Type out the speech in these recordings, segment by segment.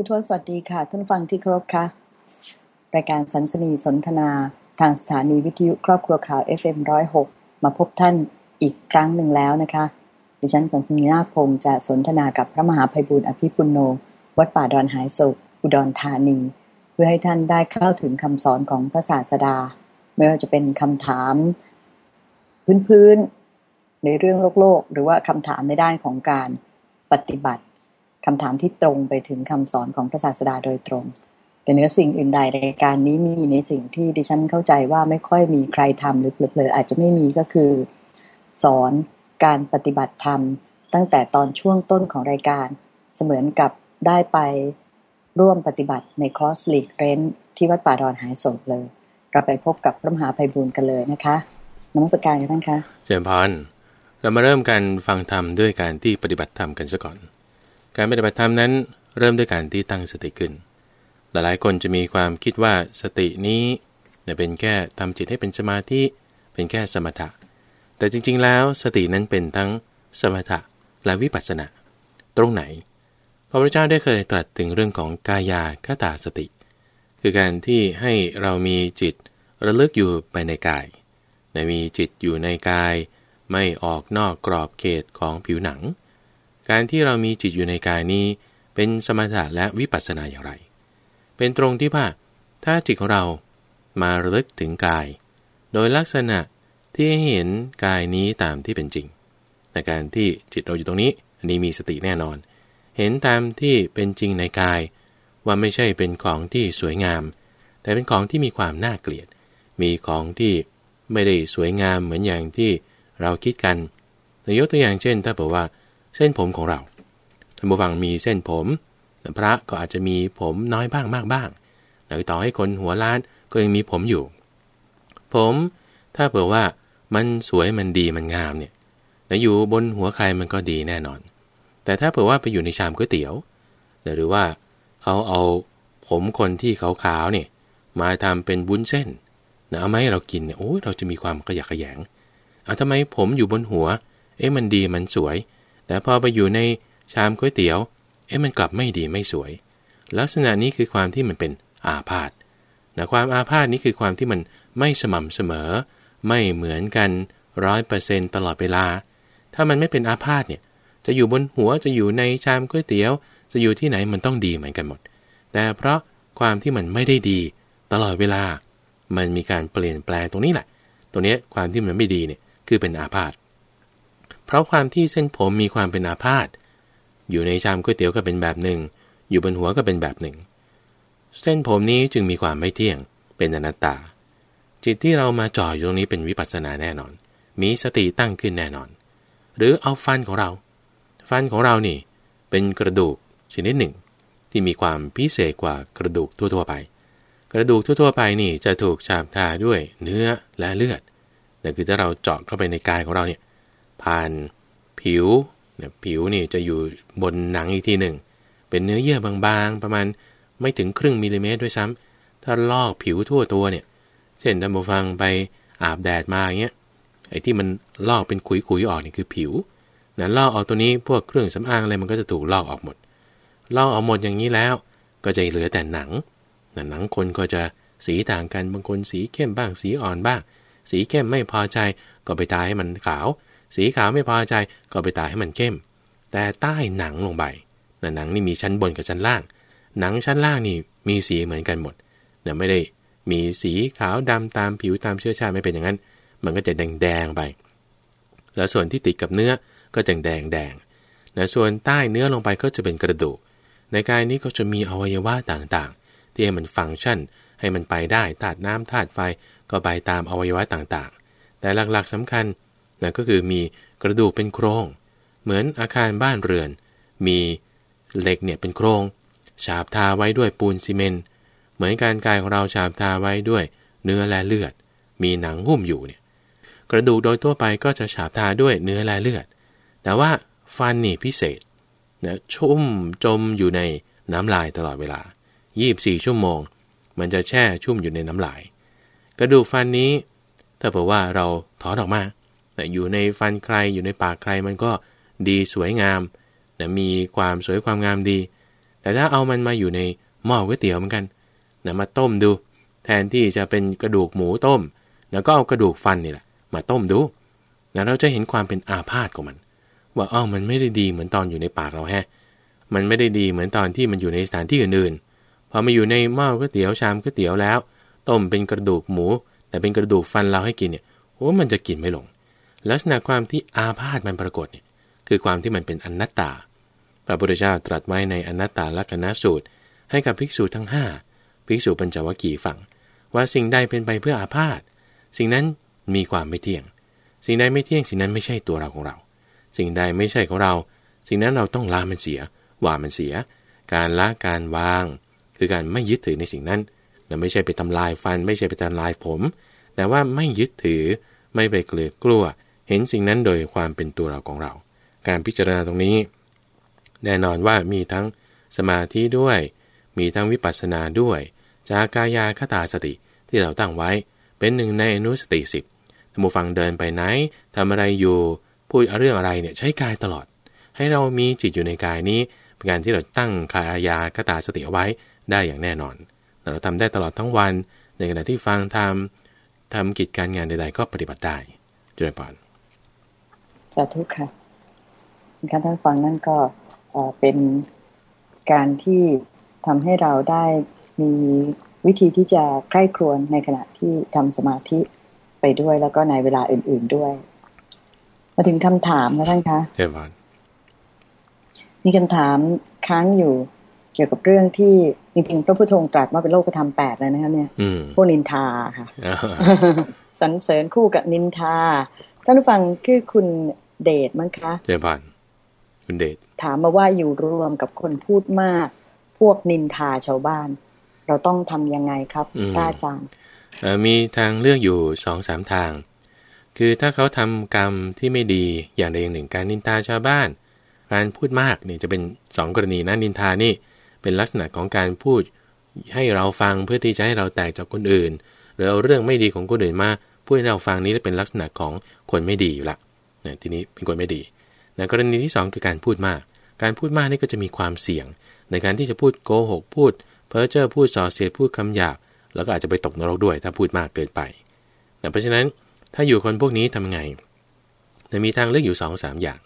ผู้ทวสวัสดีค่ะ ท่านฟังที่เคารพค่ะ รายการสันสนีสนทนาทางสถานีวิทยุครอบครัวข่าว FM106 มาพบท่านอีกครั้งหนึ่งแล้วนะคะ ดิฉันสันสนีนาคพงศ์จะสนทนากับพระมหาภัยบุญอภิปุโน วัดป่าดอนหายโศกอุดรธานี เพื่อให้ท่านได้เข้าถึงคำสอนของพระศาสดา ไม่ว่าจะเป็นคำถาม พื้นๆในเรื่องโลกโลก หรือว่าคำถามในด้านของการปฏิบัติ คำถามที่ตรงไปถึงคำสอนของพระศาสดาโดยตรง แต่เนื้อสิ่งอื่นใดรายการนี้มีในสิ่งที่ดิฉันเข้าใจว่าไม่ค่อยมีใครทำหรือเผลออาจจะไม่มีก็คือ สอนการปฏิบัติธรรม ตั้งแต่ตอนช่วงต้นของรายการ เสมือนกับได้ไปร่วมปฏิบัติในคอร์สลีกเรนที่วัดป่าดอนหายโศกเลย เราไปพบกับพระมหาภัยบุญกันเลยนะคะนมัสการกันท่านคะเจริญพรเรามาเริ่มการฟังธรรมด้วยการที่ปฏิบัติธรรมกันซะก่อน การปฏิบัติธรรมนั้นเริ่มด้วยการที่ตั้งสติขึ้น หลายๆคนจะมีความคิดว่าสตินี้เป็นแค่ทำจิตให้เป็นสมาธิ เป็นแค่สมถะ แต่จริงๆแล้วสตินั้นเป็นทั้งสมถะและวิปัสสนา ตรงไหน พระพุทธเจ้าได้เคยตรัสถึงเรื่องของกายาคตาสติ คือการที่ให้เรามีจิตระลึกอยู่ไปในกายในมีจิตอยู่ในกาย ไม่ออกนอกกรอบเขตของผิวหนัง การที่เรามีจิตอยู่ในกายนี้ เป็นสมถะและวิปัสสนาอย่างไร เป็นตรงที่ว่าถ้าจิตของเรามาระลึกถึงกาย โดยลักษณะที่เห็นกายนี้ตามที่เป็นจริงในการที่จิตเราอยู่ตรงนี้ อันนี้มีสติแน่นอน เห็นตามที่เป็นจริงในกาย ว่าไม่ใช่เป็นของที่สวยงาม แต่เป็นของที่มีความน่าเกลียด มีของที่ไม่ได้สวยงามเหมือนอย่างที่เราคิดกันยกตัวอย่างเช่น ถ้าบอกว่า เส้นผมของเราท่านผู้ฟังมีเส้นผม พระก็อาจจะมีผมน้อยบ้างมากบ้างหรือต่อให้คนหัวล้านก็ยังมีผมอยู่ ผมถ้าเผื่อว่ามันสวยมันดีมันงามเนี่ยแล้วอยู่บนหัวใครมันก็ดีแน่นอน แต่ถ้าเผื่อว่าไปอยู่ในชามก๋วยเตี๋ยว หรือว่าเขาเอาผมคนที่ขาวๆเนี่ยมาทำเป็นบุ้นเส้นนะเอาไหมเรากินเนี่ยโอ้ยเราจะมีความขยะขยงเอาทำไมผมอยู่บนหัว เอ๊ะมันดีมันสวย แต่พอไปอยู่ในชามก๋วยเตี๋ยว เอ๊ะมันกลับไม่ดีไม่สวย ลักษณะนี้คือความที่มันเป็นอาพาธนะความอาพาธนี้คือความที่มันไม่สม่ำเสมอ ไม่เหมือนกันร้อยเปอร์เซ็นตลอดเวลา ถ้ามันไม่เป็นอาพาธเนี่ยจะอยู่บนหัวจะอยู่ในชามก๋วยเตี๋ยว จะอยู่ที่ไหนมันต้องดีเหมือนกันหมด แต่เพราะความที่มันไม่ได้ดีตลอดเวลา มันมีการเปลี่ยนแปลงตรงนี้แหละ ตรงนี้ความที่มันไม่ดีเนี่ยคือเป็นอาพาธ เพราะความที่เส้นผมมีความเป็นอาพาธอยู่ในชามก๋วยเตี๋ยวก็เป็นแบบหนึ่ง อยู่บนหัวก็เป็นแบบหนึ่ง เส้นผมนี้จึงมีความไม่เที่ยง เป็นอนัตตา จิตที่เรามาจ่ออยู่ตรงนี้เป็นวิปัสสนาแน่นอน มีสติตั้งขึ้นแน่นอน หรือเอาฟันของเรา ฟันของเรานี่ เป็นกระดูกชนิดหนึ่ง ที่มีความพิเศษกว่ากระดูกทั่วๆไป กระดูกทั่วๆไปนี่จะถูกฉาบทาด้วยเนื้อและเลือดนั่นคือถ้าเราเจาะเข้าไปในกายของเราเนี่ย ผ่านผิวเนี่ยผิวนี่จะอยู่บนหนังอีกทีหนึ่ง เป็นเนื้อเยื่อบางๆ ประมาณไม่ถึงครึ่งมิลลิเมตรด้วยซ้ำถ้าลอกผิวทั่วตัวเนี่ย เช่นท่านผู้ฟังไปอาบแดดมาอย่างเงี้ย ไอ้ที่มันลอกเป็นขุยๆออกนี่คือผิวนั้นลอกออกตัวนี้พวกเครื่องสำอางอะไรมันก็จะถูกลอกออกหมด ลอกออกหมดอย่างนี้แล้ว ก็จะเหลือแต่หนัง หนังคนก็จะสีต่างกัน บางคนสีเข้มบ้าง สีอ่อนบ้าง สีเข้มไม่พอใจก็ไปทาให้มันขาว สีขาวไม่พอใจก็ไปตาให้มันเข้ม แต่ใต้หนังลงไปหนังนี่มีชั้นบนกับชั้นล่าง หนังชั้นล่างนี่มีสีเหมือนกันหมดเนี่ยไม่ได้มีสีขาวดำตามผิวตามเชื้อชาติไม่เป็นอย่างนั้น มันก็จะแดงแดงไป แล้วส่วนที่ติดกับเนื้อก็จะแดงแดงนะส่วนใต้เนื้อลงไปก็จะเป็นกระดูก ในกายนี้ก็จะมีอวัยวะต่างๆ ที่ให้มันฟังก์ชัน ให้มันไปได้ธาตุน้ำธาตุไฟก็ไปตามอวัยวะต่างๆ แต่หลักๆสำคัญ นะก็คือมีกระดูกเป็นโครง เหมือนอาคารบ้านเรือน มีเหล็กเนี่ยเป็นโครง ฉาบทาไว้ด้วยปูนซีเมนต์เหมือนการกายของเราฉาบทาไว้ด้วยเนื้อและเลือด มีหนังหุ้มอยู่เนี่ยกระดูกโดยทั่วไปก็จะฉาบทาด้วยเนื้อและเลือด แต่ว่าฟันนี่พิเศษนะชุ่มจมอยู่ในน้ำลายตลอดเวลา 24 ชั่วโมง มันจะแช่ชุ่มอยู่ในน้ำลาย กระดูกฟันนี้ ถ้าเผื่อว่าเราถอนออกมา อยู่ในฟันใครอยู่ในปากใครมันก็ดีสวยงามนะมีความสวยความงามดี แต่ถ้าเอามันมาอยู่ในหม้อก๋วยเตี๋ยวเหมือนกันนะมาต้มดู แทนที่จะเป็นกระดูกหมูต้ม แล้วก็เอากระดูกฟันนี่แหละ มาต้มดูนะเราจะเห็นความเป็นอาพาธของมัน ว่าอ้าวมันไม่ได้ดีเหมือนตอนอยู่ในปากเราแฮะ มันไม่ได้ดีเหมือนตอนที่มันอยู่ในสถานที่อื่นๆ พอมาอยู่ในหม้อก๋วยเตี๋ยวชามก๋วยเตี๋ยวแล้ว ต้มเป็นกระดูกหมู แต่เป็นกระดูกฟันเราให้กินเนี่ยโอ้มันจะกินไม่ลง ลักษณะความที่อาพาธมันปรากฏเนี่ยคือความที่มันเป็นอนัตตา พระพุทธเจ้าตรัสไว้ในอนัตตาลักนณสูตร ให้กับภิกษุทั้งห้าภิกษุปัญจวัคคีย์ฟังว่าสิ่งใดเป็นไปเพื่ออาพาธสิ่งนั้นมีความไม่เที่ยง สิ่งใดไม่เที่ยงสิ่งนั้นไม่ใช่ตัวเราของเรา สิ่งใดไม่ใช่ของเรา สิ่งนั้นเราต้องละมันเสียวางมันเสีย การละการวาง คือการไม่ยึดถือในสิ่งนั้นแต่ไม่ใช่ไปทำลายฟัน ไม่ใช่ไปทำลายผม แต่ว่าไม่ยึดถือ ไม่ไปเกลือกลัว เห็นสิ่งนั้นโดยความเป็นตัวเราของเรา การพิจารณาตรงนี้ แน่นอนว่ามีทั้งสมาธิด้วย มีทั้งวิปัสสนาด้วย จากายาคตาสติที่เราตั้งไว้ เป็นหนึ่งในอนุสติสิบท่านผู้ฟังเดินไปไหนทำอะไรอยู่พูดเรื่องอะไรเนี่ยใช้กายตลอด ให้เรามีจิตอยู่ในกายนี้เป็นการที่เราตั้งคายาคตาสติเอาไว้ได้อย่างแน่นอน เราทำได้ตลอดทั้งวัน ในขณะที่ฟังทำทำกิจการงานใดๆก็ปฏิบัติได้เจริญพร สาธุค่ะการท่านฟังนั่นก็เป็นการที่ทำให้เราได้มีวิธีที่จะใกล้ครวนในขณะที่ทำสมาธิไปด้วยแล้วก็ในเวลาอื่น ๆด้วย มาถึงคำถามนะท่านคะเชิญนมีคำถามค้างอยู่เกี่ยวกับเรื่องที่จริงๆพระพุทธองค์ตรัสว่าเป็นโลกธรรมแปดเลยนะคะเนี่ยพวกนินทาค่ะสรรเสริญคู่กับนินทา ท่านผู้ฟังคือคุณเดชมั้งคะเจริญคุณเดชถามมาว่าอยู่รวมกับคนพูดมาก พวกนินทาชาวบ้าน เราต้องทำยังไงครับอาจารย์มีทางเลือกอยู่สองสามทาง คือถ้าเขาทำกรรมที่ไม่ดีอย่างใดอย่างหนึ่งการนินทาชาวบ้าน การพูดมากนี่จะเป็นสองกรณีนะนินทานี่เป็นลักษณะของการพูดให้เราฟังเพื่อที่จะให้เราแตกจากคนอื่น หรือเอาเรื่องไม่ดีของคนอื่นมา พูดให้เราฟังนี้จะเป็นลักษณะของคนไม่ดีอยู่ละนะทีนี้เป็นคนไม่ดีนะกรณีที่ 2 คือการพูดมาก การพูดมากนี่ก็จะมีความเสี่ยง ในการที่จะพูดโกหกพูด เพ้อเจ้อพูดส่อเสียดพูดคำหยาบแล้วก็อาจจะไปตกนรกด้วยถ้าพูดมากเกินไปนะเพราะฉะนั้นถ้าอยู่คนพวกนี้ทำไงจะมีทางเลือกอยู่2อสอย่าง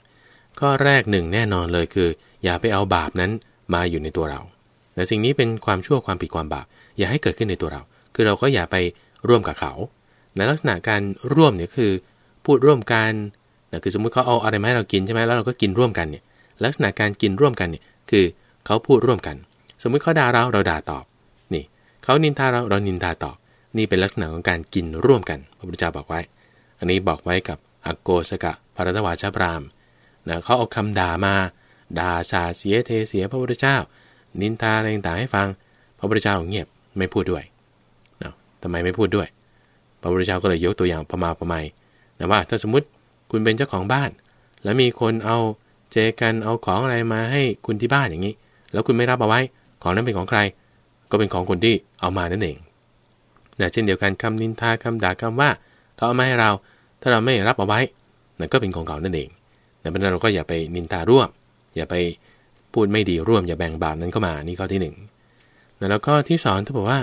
ข้อแรกหนึ่งแน่นอนเลยคือ อย่าไปเอาบาปนั้นมาอยู่ในตัวเราแต่สิ่งนี้เป็นความชั่วความผิดความบาป อย่าให้เกิดขึ้นในตัวเรา คือเราก็อย่าไปร่วมกับเขา ในลักษณะการร่วมเนี่ยคือพูดร่วมกันนะคือสมมุติเขาเอาอะไรมาให้เรากินใช่ไหมแล้วเราก็กินร่วมกันเนี่ยลักษณะการกินร่วมกันเนี่ยคือเขาพูดร่วมกัน สมมุติเขาด่าเราเราด่าตอบนี่เขานินทาเราเรานินทาตอบ นี่เป็นลักษณะของการกินร่วมกันพระพุทธเจ้าบอกไว้ อันนี้บอกไว้กับอโกสกะพารตวาชาพรามนะเขาเอาคำด่ามาด่าสาเสียเทเสียพระพุทธเจ้า นินทาอะไรต่างๆให้ฟัง พระพุทธเจ้าเงียบไม่พูดด้วยนะทำไมไม่พูดด้วย พระพุทธเจ้าก็เลยยกตัวอย่างประมาประไมนะว่าถ้าสมมติคุณเป็นเจ้าของบ้าน แล้วมีคนเอาเจกันเอาของอะไรมาให้คุณที่บ้านอย่างนี้ แล้วคุณไม่รับเอาไว้ ของนั้นเป็นของใคร ก็เป็นของคนที่เอามานั่นเองนะเช่นเดียวกันคำนินทาคำด่าคำว่าเขาเอามาให้เรา ถ้าเราไม่รับเอาไว้นั่นก็เป็นของเขานั่นเองดังนั้นเราก็อย่าไปนินทาร่วม อย่าไปพูดไม่ดีร่วม อย่าแบ่งบาปนั้นเข้ามานี่ข้อที่หนึ่งแล้วก็ที่สองถ้าบอกว่า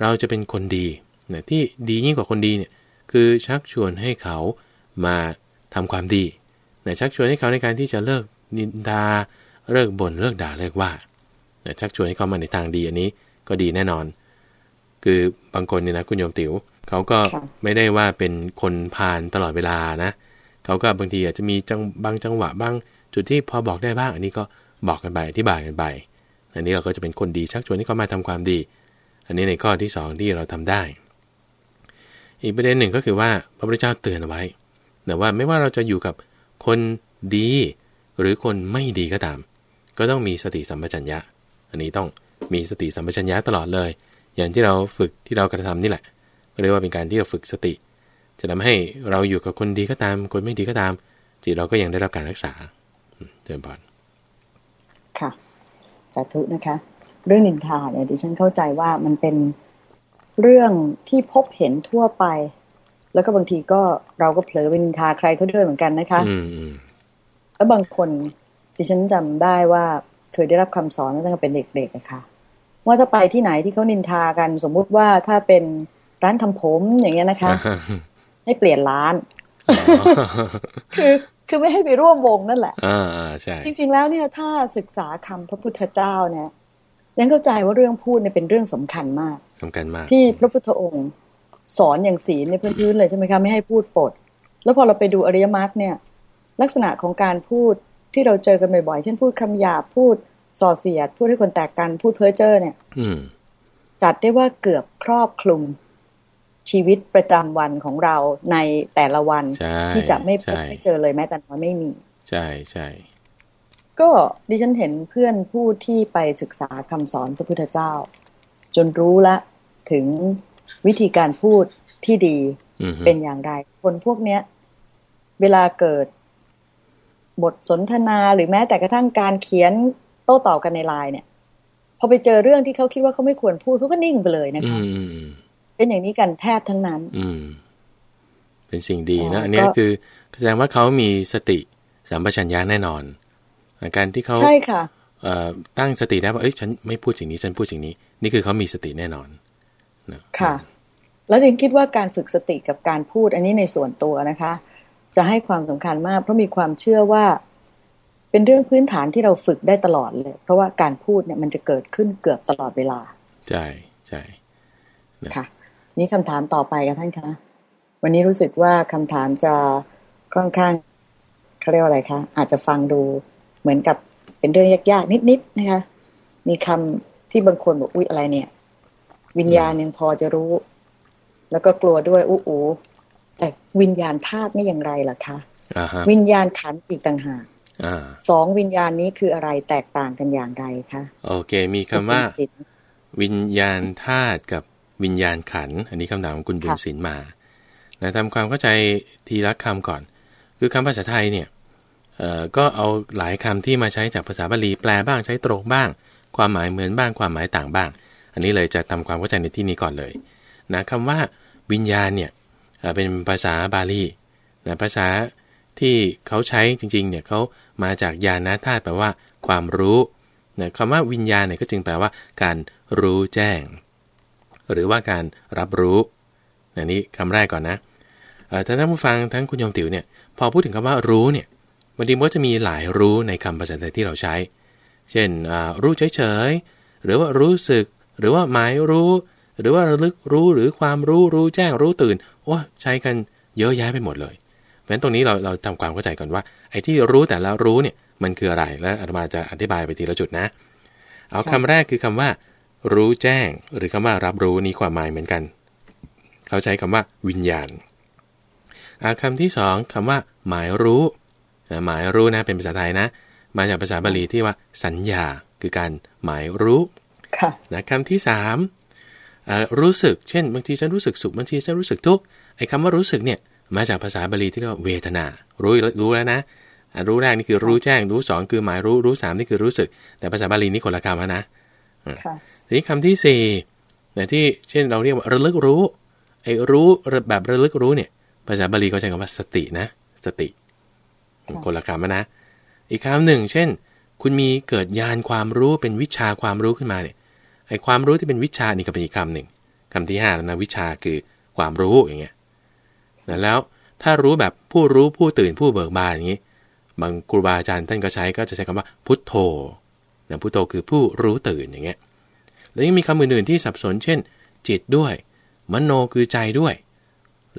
เราจะเป็นคนดี นะที่ดียิ่งกว่าคนดีเนี่ยคือชักชวนให้เขามาทำความดีนะชักชวนให้เขาในการที่จะเลิกนินทาเลิกบ่นเลิกด่าเลิกว่านะชักชวนให้เขามาในทางดีอันนี้ก็ดีแน่นอน คือบางคนเนี่ยนะคุณโยมติว๋วเขาก็ไม่ได้ว่าเป็นคนผ่านตลอดเวลานะเขาก็บางทีอาจจะมีจังบางจังหวะบ้างจุดที่พอบอกได้บ้าง อันนี้ก็บอกกันไปอธิบายกันไปอันนี้เราก็จะเป็นคนดีชักชวนให้เขามาทำความดี อันนี้ในข้อที่สองที่เราทำได้ อีกประเด็นหนึ่งก็คือว่าพระพุทธเจ้าเตือนเอาไว้แต่ว่าไม่ว่าเราจะอยู่กับคนดี หรือคนไม่ดีก็ตาม ก็ต้องมีสติสัมปชัญญะ อันนี้ต้องมีสติสัมปชัญญะตลอดเลย อย่างที่เราฝึกที่เรากระทำนี่แหละเรียกว่าเป็นการที่เราฝึกสติ จะทำให้เราอยู่กับคนดีก็ตาม คนไม่ดีก็ตาม จิตเราก็ยังได้รับการรักษาเจริญพรค่ะสาธุนะคะ เรื่องนินทาเนี่ยดิฉันเข้าใจว่ามันเป็น เรื่องที่พบเห็นทั่วไป แล้วก็บางทีก็เราก็เผลอไปนินทาใครเขาด้วยเหมือนกันนะคะอืแล้วบางคนดิฉันจำได้ว่าเคยได้รับคำสอนตั้งแต่เป็นเด็กๆนะคะว่าถ้าไปที่ไหนที่เขานินทากัน สมมุติว่าถ้าเป็นร้านทำผมอย่างเงี้ยนะคะ ให้เปลี่ยนร้าน คือคือไม่ให้ไปร่วมวงนั่นแหละอ่าใช่จริง ๆ แล้วเนี่ยถ้าศึกษาคำพระพุทธเจ้าเนี่ยยังเข้าใจว่าเรื่องพูดเนี่ยเป็นเรื่องสำคัญมาก สำคัญมาก ที่พระพุทธองค์ สอนอย่างศีลในพื้นๆเลยใช่ไหมคะไม่ให้พูดปด แล้วพอเราไปดูอริยมรรคเนี่ย ลักษณะของการพูดที่เราเจอกันบ่อยๆเช่นพูดคำหยาบพูดส่อเสียด พูดให้คนแตกกันพูดเพ้อเจ้อเนี่ยจัดได้ว่าเกือบครอบคลุมชีวิตประจำวันของเราในแต่ละวันที่จะไม่พบไม่เจอเลยแม้แต่น้อยไม่มี ใช่ใช่ก็ดิฉันเห็นเพื่อนผู้ที่ไปศึกษาคำสอนพระพุทธเจ้า จนรู้ละถึงวิธีการพูดที่ดีเป็นอย่างไร คนพวกเนี้ย เวลาเกิดบทสนทนาหรือแม้แต่กระทั่งการเขียนโต้ตอบกันในไลน์เนี่ย พอไปเจอเรื่องที่เขาคิดว่าเขาไม่ควรพูดเขาก็นิ่งไปเลยนะคะเป็นอย่างนี้กันแทบทั้งนั้น อืมเป็นสิ่งดีนะ อันนี้คือแสดงว่าเขามีสติสัมปชัญญะแน่นอนการที่เขาใช่ค่ะ ตั้งสติได้ว่าเอ้ยฉันไม่พูดสิ่งนี้ฉันพูดสิ่งนี้ นี่คือเขามีสติแน่นอนนะค่ะ แล้วดิงคิดว่าการฝึกสติกับการพูดอันนี้ในส่วนตัวนะคะ จะให้ความสำคัญมาก เพราะมีความเชื่อว่า เป็นเรื่องพื้นฐานที่เราฝึกได้ตลอดเลย เพราะว่าการพูดเนี่ยมันจะเกิดขึ้นเกือบตลอดเวลาใช่ใช่ค่ะ นี้คำถามต่อไปค่ะท่านคะวันนี้รู้สึกว่าคำถามจะค่อนข้างเขาเรียกว่าอะไรคะอาจจะฟังดูเหมือนกับ เป็นเรื่องยากๆ นิดๆนะคะ มีคำที่บางคนบอกอุ้ยอะไรเนี่ย วิญญาณยังพอจะรู้ แล้วก็กลัวด้วยอู้อูแต่วิญญาณธาตุไม่อย่างไรล่ะคะวิญญาณขันอีกต่างหากสองวิญญาณนี้คืออะไรแตกต่างกันอย่างไรคะโอเค มีคำว่า วิญญาณธาตุกับวิญญาณขัน อันนี้คำถามของคุณบุญศิลมานะทำความเข้าใจทีละคำก่อน คือคำภาษาไทยเนี่ย ก็เอาหลายคำที่มาใช้จากภาษาบาลีแปลบ้างใช้ตรงบ้าง ความหมายเหมือนบ้างความหมายต่างบ้าง อันนี้เลยจะทำความเข้าใจในที่นี้ก่อนเลยนะคำว่าวิญญาณเนี่ยเป็นภาษาบาลีนะภาษาที่เขาใช้จริงๆเนี่ยเขามาจากญาณธาตุแปลว่า ความรู้นะคำว่าวิญญาณเนี่ยก็จึงแปลว่า การรู้แจ้ง หรือว่าการรับรู้อันนี้คำแรกก่อนนะถ้าท่านผู้ฟังทั้งคุณยมติ๋วเนี่ยพอพูดถึงคำว่ารู้เนี่ย บางทีมันก็จะมีหลายรู้ในคำภาษาไทยที่เราใช้ เช่นรู้เฉยๆ หรือว่ารู้สึก หรือว่าหมายรู้ หรือว่าระลึกรู้หรือความรู้รู้แจ้งรู้ตื่นโอ้ใช้กันเยอะแยะไปหมดเลยเพราะฉะนั้นตรงนี้เราเราทำความเข้าใจก่อนว่าไอ้ที่รู้แต่ละรู้เนี่ยมันคืออะไรและอาตมาจะอธิบายไปทีละจุดนะ เอาคำแรกคือคำว่า รู้แจ้ง หรือคำว่ารับรู้นี้ความหมายเหมือนกัน เขาใช้คำว่าวิญญาณคำที่สองคำว่า หมายรู้ หมายรู้นะเป็นภาษาไทยนะ มาจากภาษาบาลีที่ว่าสัญญาคือการหมายรู้นะคำที่สามรู้สึก เช่น บางทีฉันรู้สึกสุขบางทีฉันรู้สึกทุกข์ไอ้คำว่ารู้สึกเนี่ยมาจากภาษาบาลีที่เรียกว่าเวทนา รู้รู้แล้วนะรู้แรกนี่คือรู้แจ้ง รู้สองคือหมายรู้รู้สามนี่คือรู้สึก แต่ภาษาบาลีนี่คนละคำนะทีนี้คำที่สี่นที่เช่นเราเรียกว่าระลึกรู้ไอ้รู้แบบระลึกรู้เนี่ย ภาษาบาลีเขาใช้คำว่าสตินะ สติ คนละคำนะ อีกคำหนึ่ง เช่น คุณมีเกิดญาณความรู้เป็นวิชาความรู้ขึ้นมาเนี่ยไอ้ความรู้ที่เป็นวิชานี่ก็เป็นอีกคำหนึ่งคำที่ห้านะวิชาคือความรู้อย่างเงี้ยแล้วถ้ารู้แบบผู้รู้ผู้ตื่นผู้เบิกบานอย่างนี้บางครูบาอาจารย์ท่านก็ใช้ก็จะใช้คำว่าพุทโธนะพุทโธคือผู้รู้ตื่นอย่างเงี้ยแล้วยังมีคำอื่นๆที่สับสน เช่น จิตด้วย มโนคือใจด้วย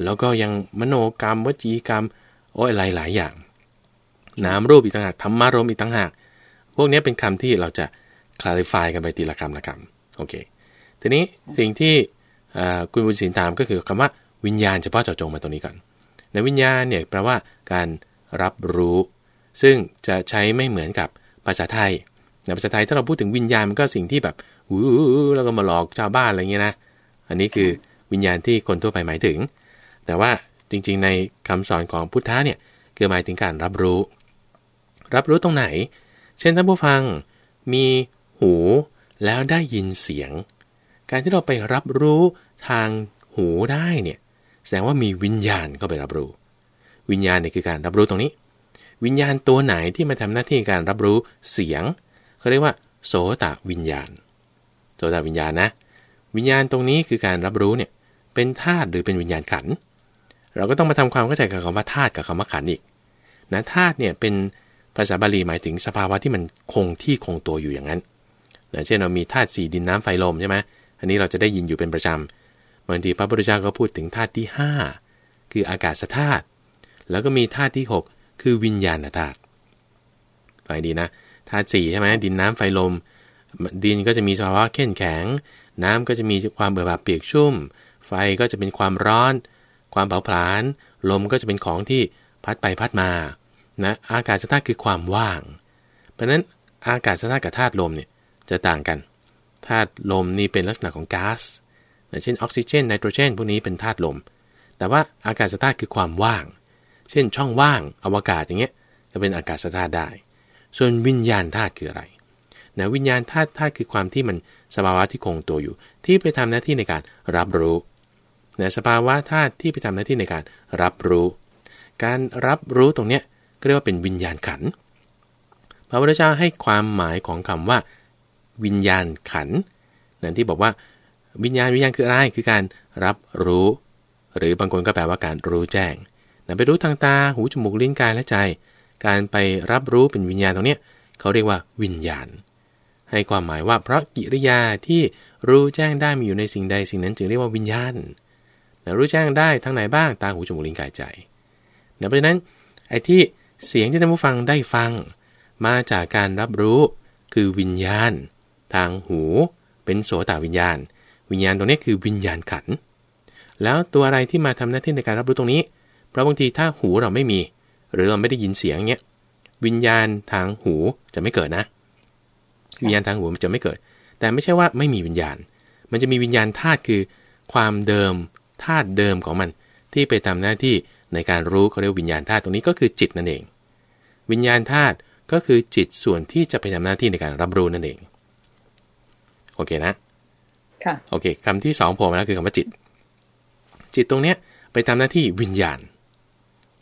แล้วก็ยังมโนกรรมวจีกรรม โอ้ยหลายหลายอย่าง นามรูปอีกต่างหากธรรมารมอีกต่างหาก พวกนี้เป็นคำที่เราจะคลาริฟายกันไปทีละคำละคำโอเค ทีนี้สิ่งที่คุณบุญศิลป์ถามก็คือคำว่าวิญญาณเฉพาะเจาะจงมาตรงนี้ก่อน ในวิญญาณเนี่ยแปลว่าการรับรู้ ซึ่งจะใช้ไม่เหมือนกับภาษาไทย ในภาษาไทยถ้าเราพูดถึงวิญญาณมันก็สิ่งที่แบบอู้แล้วก็มาหลอกชาวบ้านอะไรเงี้ยนะ อันนี้คือวิญญาณที่คนทั่วไปหมายถึง แต่ว่าจริงๆ ในคำสอนของพุทธะเนี่ยคือหมายถึงการรับรู้ รับรู้ตรงไหน เช่นท่านผู้ฟังมีหูแล้วได้ยินเสียง การที่เราไปรับรู้ทางหูได้เนี่ยแสดงว่ามีวิญญาณเข้าไปรับรู้ วิญญาณเนี่ยคือการรับรู้ตรงนี้ วิญญาณตัวไหนที่มาทำหน้าที่การรับรู้เสียงเขาเรียกว่า โสตวิญญาณ โสตวิญญาณนะ วิญญาณตรงนี้คือการรับรู้เนี่ยเป็นธาตุหรือเป็นวิญญาณขัน เราก็ต้องมาทำความเข้าใจกับคำว่าธาตุกับคำว่าขันอีกนะธาตุเนี่ยเป็น ภาษาบาลีหมายถึงสภาวะที่มันคงที่คงตัวอยู่อย่างนั้นนะเช่นเรามีธาตุสี่ดินน้ำไฟลมใช่ไหมอันนี้เราจะได้ยินอยู่เป็นประจำบางทีพระพุทธเจ้าก็พูดถึงธาตุที่ 5 คืออากาศธาตุแล้วก็มีธาตุที่ 6 คือวิญญาณธาตุไปดีนะธาตุสี่ใช่ไหมดินน้ำไฟลม ดินก็จะมีสภาวะเข้มแข็ง น้ำก็จะมีความเบื่อบบเปียกชุ่ม ไฟก็จะเป็นความร้อน ความเผาผลาญลมก็จะเป็นของที่พัดไปพัดมา นะอากาศธาตุคือความว่าง เพราะนั้นอากาศธาตุกับธาตุลมเนี่ยจะต่างกันธาตุลมนี่เป็นลักษณะของก๊าซเช่นออกซิเจนไนโตรเจนพวกนี้เป็นธาตุลม แต่ว่าอากาศธาตุคือความว่าง เช่นช่องว่างอวกาศอย่างเงี้ยจะเป็นอากาศธาตุได้ ส่วนวิญญาณธาตุคืออะไรนะวิญญาณธาตุธาตุคือความที่มันสภาวะที่คงตัวอยู่ ที่ไปทำหน้าที่ในการรับรู้นะสภาวะธาตุที่ไปทำหน้าที่ในการรับรู้ การรับรู้ตรงเนี้ย เรียกว่าเป็นวิญญาณขัน พระพุทธเจ้าให้ความหมายของคำว่า วิญญาณขันนั่นที่บอกว่า วิญญาณวิญญาณคืออะไรคือการรับรู้ หรือบางคนก็แปลว่าการรู้แจ้งนั่นไปรู้ทางตาหูจมูกลิ้นกายและใจ การไปรับรู้เป็นวิญญาณตรงนี้เขาเรียกว่าวิญญาณ ให้ความหมายว่าเพราะกิริยาที่รู้แจ้งได้มีอยู่ในสิ่งใดสิ่งนั้นจึงเรียกว่าวิญญาณนะรู้แจ้งได้ทั้งไหนบ้างตาหูจมูกลิ้นกายใจนะเพราะฉะนั้นไอ้ที่ เสียงที่ท่านผู้ฟังได้ฟัง มาจากการรับรู้คือวิญญาณ ทางหูเป็นโสตวิญญาณ วิญญาณตรงนี้คือวิญญาณขัน แล้วตัวอะไรที่มาทำหน้าที่ในการรับรู้ตรงนี้ เพราะบางทีถ้าหูเราไม่มี หรือเราไม่ได้ยินเสียงเนี้ยวิญญาณทางหูจะไม่เกิดนะ วิญญาณทางหูมันจะไม่เกิด แต่ไม่ใช่ว่าไม่มีวิญญาณ มันจะมีวิญญาณธาตุคือ ความเดิมธาตุเดิมของมันที่ไปทำหน้าที่ ในการรู้เขาเรียกวิญญาณธาตุตรงนี้ก็คือจิตนั่นเอง วิญญาณธาตุก็คือจิตส่วนที่จะไปทำหน้าที่ในการรับรู้นั่นเอง โอเคนะค่ะโอเคคำที่สองโผล่มาแล้วคือคำว่าจิต จิตตรงเนี้ยไปทำหน้าที่วิญญาณ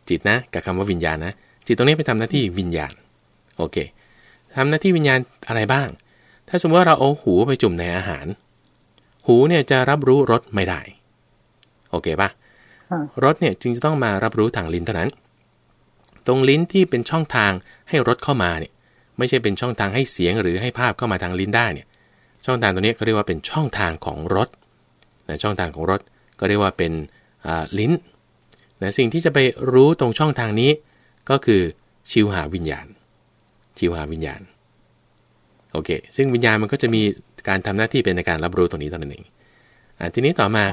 จิตนะกับคำว่าวิญญาณนะจิตตรงนี้ไปทำหน้าที่วิญญาณโอเคทำหน้าที่วิญญาณอะไรบ้าง ถ้าสมมติว่าเราเอาหูไปจุ่มในอาหาร หูเนี่ยจะรับรู้รสไม่ได้ โอเคปะ รสเนี่ยจึงจะต้องมารับรู้ทางลิ้นเท่านั้น ตรงลิ้นที่เป็นช่องทางให้รสเข้ามาเนี่ยไม่ใช่เป็นช่องทางให้เสียงหรือให้ภาพเข้ามาทางลิ้นได้เนี่ย ช่องทางตัวนี้เขาเรียกว่าเป็นช่องทางของรถนะช่องทางของรถก็เรียกว่าเป็นลิ้นนะสิ่งที่จะไปรู้ตรงช่องทางนี้ก็คือชิวหาวิญญาณ ชิวหาวิญญาณโอเค ซึ่งวิญญาณมันก็จะมีการทำหน้าที่เป็นในการรับรู้ตรงนี้ตอนนั้นเองอทีนี้ต่อมา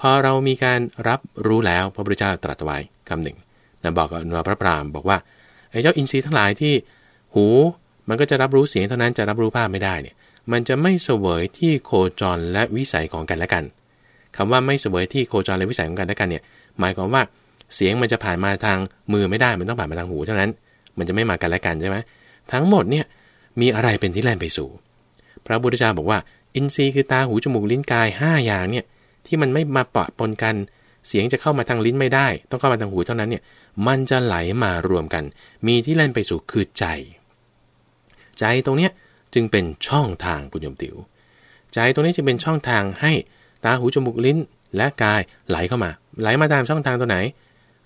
พอเรามีการรับรู้แล้วพระพุทธเจ้าตรัสไว้คำหนึ่งนะบอกกับนวพระปรามบอกว่าไอ้เจ้าอินทรีย์ทั้งหลายที่หูมันก็จะรับรู้เสียงเท่านั้นจะรับรู้ภาพไม่ได้เนี่ยมันจะไม่เสวยที่โคจรและวิสัยของกันและกันคำว่าไม่เสวยที่โคจรและวิสัยของกันและกันเนี่ยหมายความว่าเสียงมันจะผ่านมาทางมือไม่ได้มันต้องผ่านมาทางหูเท่านั้น มันจะไม่มากันและกันใช่ไหมทั้งหมดเนี่ยมีอะไรเป็นที่แล่นไปสู่ พระพุทธเจ้าบอกว่า อินทรีย์คือตาหูจมูกลิ้นกาย 5 อย่างเนี่ย ที่มันไม่มาปะปนกัน เสียงจะเข้ามาทางลิ้นไม่ได้ ต้องเข้ามาทางหูเท่านั้นเนี่ย มันจะไหลมารวมกัน มีที่แล่นไปสู่คือใจ ใจตรงเนี้ยจึงเป็นช่องทางคุณโยมติว๋ว ใจตรงนี้จะเป็นช่องทางให้ตาหูจมูกลิ้นและกายไหลเข้ามา ไหลมาตามช่องทางตัวไหน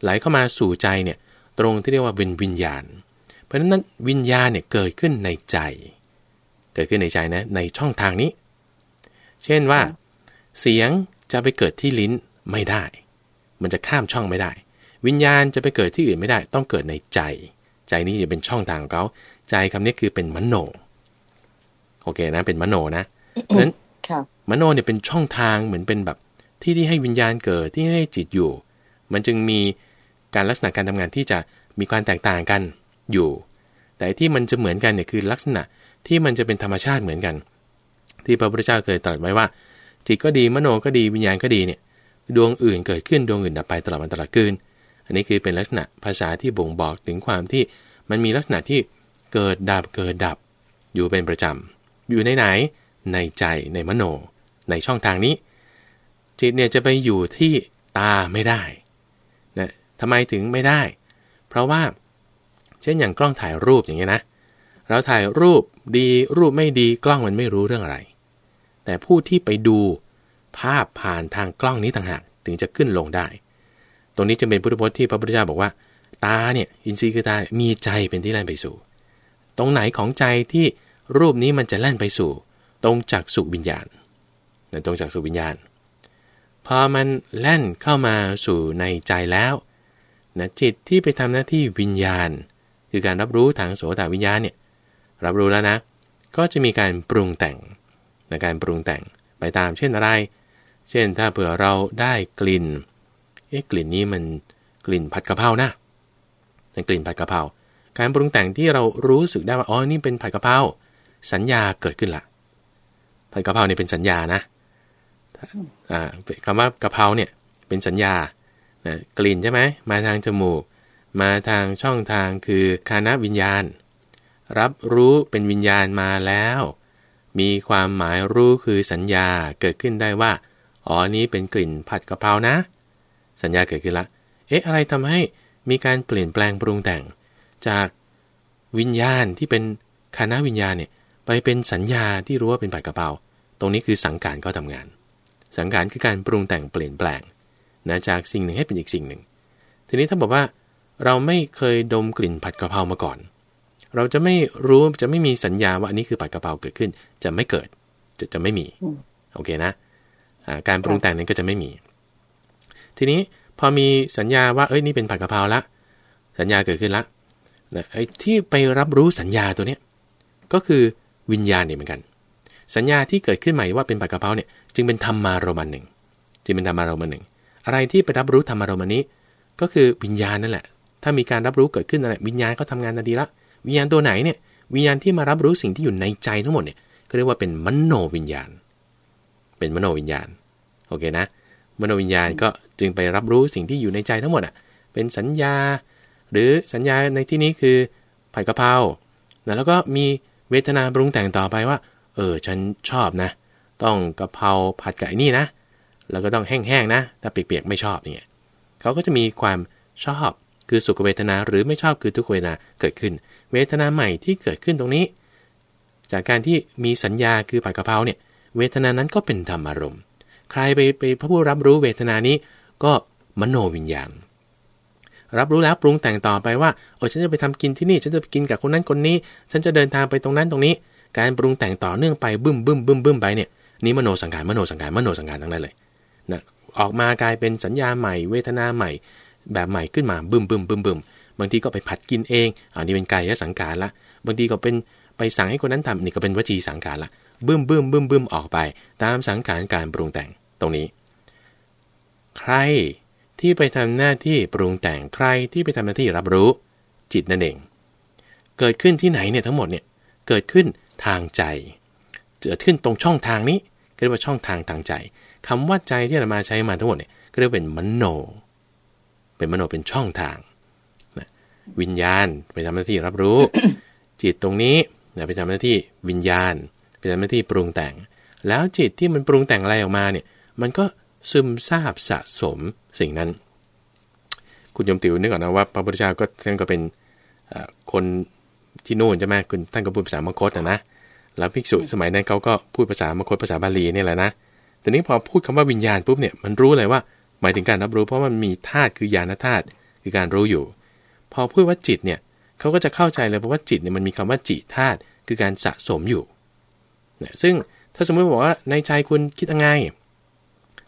ไหลเข้ามาสู่ใจเนี่ยตรงที่เรียกว่าเป็นวิญญาณ เพราะฉะนั้นวิญญาณเนี่ยเกิดขึ้นในใจ เกิดขึ้นในใจนะในช่องทางนี้ เช่นว่า เสียง จะไปเกิดที่ลิ้นไม่ได้ มันจะข้ามช่องไม่ได้ วิญญาณจะไปเกิดที่อื่นไม่ได้ ต้องเกิดในใจ ใจนี้จะเป็นช่องทางของเขาใจคำนี้คือเป็นมโน โอเคนะ เป็นมโนนะเพราะฉะนั้นมโนเนี่ยเป็นช่องทางเหมือนเป็นแบบที่ที่ให้วิญญาณเกิดที่ให้จิตอยู่ มันจึงมีการลักษณะการทำงานที่จะมีความแตกต่างกันอยู่ แต่ที่มันจะเหมือนกันเนี่ยคือลักษณะที่มันจะเป็นธรรมชาติเหมือนกัน ที่พระพุทธเจ้าเคยตรัสไว้ว่า จิตก็ดีมโนก็ดีวิญญาณก็ดีเนี่ยดวงอื่นเกิดขึ้นดวงอื่นดับไปตลอดวันตลอดคืน อันนี้คือเป็นลักษณะภาษาที่บ่งบอกถึงความที่มันมีลักษณะที่เกิดดับเกิดดับ อยู่เป็นประจำอยู่ในไหนในใจในมโน ในช่องทางนี้ จิตเนี่ยจะไปอยู่ที่ตาไม่ได้นะทำไมถึงไม่ได้ เพราะว่า เช่นอย่างกล้องถ่ายรูปอย่างเงี้ยนะเราถ่ายรูปดีรูปไม่ดีกล้องมันไม่รู้เรื่องอะไร แต่ผู้ที่ไปดูภาพผ่านทางกล้องนี้ต่างหากถึงจะขึ้นลงได้ ตรงนี้จะเป็นพุทธพจน์ที่พระพุทธเจ้าบอกว่า ตาเนี่ยอินทรีย์คือตามีใจเป็นที่แล่นไปสู่ ตรงไหนของใจที่รูปนี้มันจะแล่นไปสู่ ตรงจากสุวิญญาณตรงจากสุวิญญาณพอมันแล่นเข้ามาสู่ในใจแล้วนะจิตที่ไปทำหน้าที่วิญญาณ คือการรับรู้ทางโสตวิญญาณเนี่ยรับรู้แล้วนะ ก็จะมีการปรุงแต่ง ในการปรุงแต่งไปตามเช่นอะไร เช่นถ้าเผื่อเราได้กลิ่นเอ๊ะกลิ่นนี้มันกลิ่นผัดกะเพรานะเป็นกลิ่นผัดกะเพราการปรุงแต่งที่เรารู้สึกได้ว่าอ๋อนี่เป็นผัดกะเพราสัญญาเกิดขึ้นละผัดกะเพราเนี่ยเป็นสัญญานะอ่าคำว่ากะเพราเนี่ยเป็นสัญญากลิ่นใช่ไหมมาทางจมูก มาทางช่องทางคือคานาวิญญาณ รับรู้เป็นวิญญาณมาแล้ว มีความหมายรู้คือสัญญาเกิดขึ้นได้ว่า อ๋อ นี้เป็นกลิ่นผัดกะเพรานะ สัญญาเกิดขึ้นละ เอ๊ะ อะไรทำให้มีการเปลี่ยนแปลงปรุงแต่ง จากวิญญาณที่เป็นคานาวิญญาณเนี่ยไปเป็นสัญญาที่รู้ว่าเป็นผัดกะเพรา ตรงนี้คือสังการเขาทำงาน สังการคือการปรุงแต่งเปลี่ยนแปลงนะจากสิ่งหนึ่งให้เป็นอีกสิ่งหนึ่ง ทีนี้ถ้าบอกว่าเราไม่เคยดมกลิ่นผัดกะเพรามาก่อน เราจะไม่รู้จะไม่มีสัญญาว่าอันนี้คือผัดกะเพราเกิดขึ้น จะไม่เกิด จะจะไม่มี โอเคนะการปรุงแต่งนั้นก็จะไม่มี ทีนี้พอมีสัญญาว่าเอ้ยนี่เป็นผัดกะเพราละ สัญญาเกิดขึ้นละนะไอ้ที่ไปรับรู้สัญญาตัวเนี้ยก็คือวิญญาณเนี่ยเหมือนกัน สัญญาที่เกิดขึ้นใหม่ว่าเป็นผัดกะเพราเนี่ยจึงเป็นธรรมารมันหนึ่งจึงเป็นธรรมารมันหนึ่งอะไรที่ไปรับรู้ธรรมารมณ์นี้ ก็คือวิญญาณนั่นแหละ ถ้ามีการรับรู้เกิดขึ้นอะไรวิญญาณก็ทำงานดีละ วิญญาณตัวไหนเนี่ยวิญญาณที่มารับรู้สิ่งที่อยู่ในใจทั้งหมดเนี่ยก็เรียกว่าเป็นมโนวิญญาณ เป็นมโนวิญญาณโอเคนะ มโนวิญญาณก็จึงไปรับรู้สิ่งที่อยู่ในใจทั้งหมดอะเป็นสัญญา หรือสัญญาในที่นี้คือผัดกะเพราแล้วก็มีเวทนาปรุงแต่งต่อไปว่า เออฉันชอบนะ ต้องกะเพราผัดไอ้นี่นะ แล้วก็ต้องแห้งๆนะ ถ้าเปียกๆไม่ชอบเนี่ยเขาก็จะมีความชอบ คือสุขเวทนาหรือไม่ชอบคือทุกเวทนาเกิดขึ้น เวทนาใหม่ที่เกิดขึ้นตรงนี้ จากการที่มีสัญญาคือผัดกะเพราเนี่ยเวทนานั้นก็เป็นธรรมอารมณ์ ใครไปไปพระผู้รับรู้เวทนานี้ก็มโนวิญญาณ รับรู้แล้วปรุงแต่งต่อไปว่าโอ้ฉันจะไปทำกินที่นี่ ฉันจะไปกินกับคนนั้นคนนี้ ฉันจะเดินทางไปตรงนั้นตรงนี้ การปรุงแต่งต่อเนื่องไปบึ้มบึ้มบึ้มบึ้มไปเนี่ยนี่มโนสังขารมโนสังขารมโนสังขารทั้งนั้นเลยนะออกมากลายเป็นสัญญาใหม่ เวทนาใหม่ แบบใหม่ขึ้นมาบึมบึมบึมบึมบางทีก็ไปผัดกินเองอันนี้เป็นกายสังขารละบางทีก็เป็นไปสั่งให้คนนั้นทำนี่ก็เป็นวจีสังขารละบึมบึมบึมบึมออกไป ตามสังขารการปรุงแต่งตรงนี้ ใครที่ไปทำหน้าที่ปรุงแต่งใครที่ไปทำหน้าที่รับรู้จิตนั่นเอง เกิดขึ้นที่ไหนเนี่ยทั้งหมดเนี่ยเกิดขึ้นทางใจเกิดขึ้นตรงช่องทางนี้เรียกว่าช่องทางทางใจคำว่าใจที่เรามาใช้มาทั้งหมดเนี่ยก็เรียกเป็นมโน เป็นมโนเป็นช่องทางนะวิญญาณไปทำหน้าที่รับรู้ จิตตรงนี้นะไปทำหน้าที่วิญญาณ ไปทำหน้าที่ปรุงแต่ง แล้วจิตที่มันปรุงแต่งอะไรออกมาเนี่ย มันก็ซึมซาบสะสมสิ่งนั้น คุณยมติวนึกออกนะว่าพระพุทธเจ้าก็ท่านก็เป็นคนที่นู่นใช่ไหมคุณท่านก็พูดภาษามคตนะนะแล้วภิกษุสมัยนั้นเขาก็พูดภาษามคตภาษาบาลีนี่แหละนะแต่นี้พอพูดคำว่าวิญญาณปุ๊บเนี่ยมันรู้เลยว่า หมายถึงการรับรู้เพราะมันมีธาตุคือญาณธาตุคือการรู้อยู่ พอพูดว่าจิตเนี่ยเขาก็จะเข้าใจเลยเพราะว่าจิตเนี่ยมันมีคำว่าจิตธาตุคือการสะสมอยู่นี่ยซึ่งถ้าสมมติบอกว่าในใจคุณคิดยังไง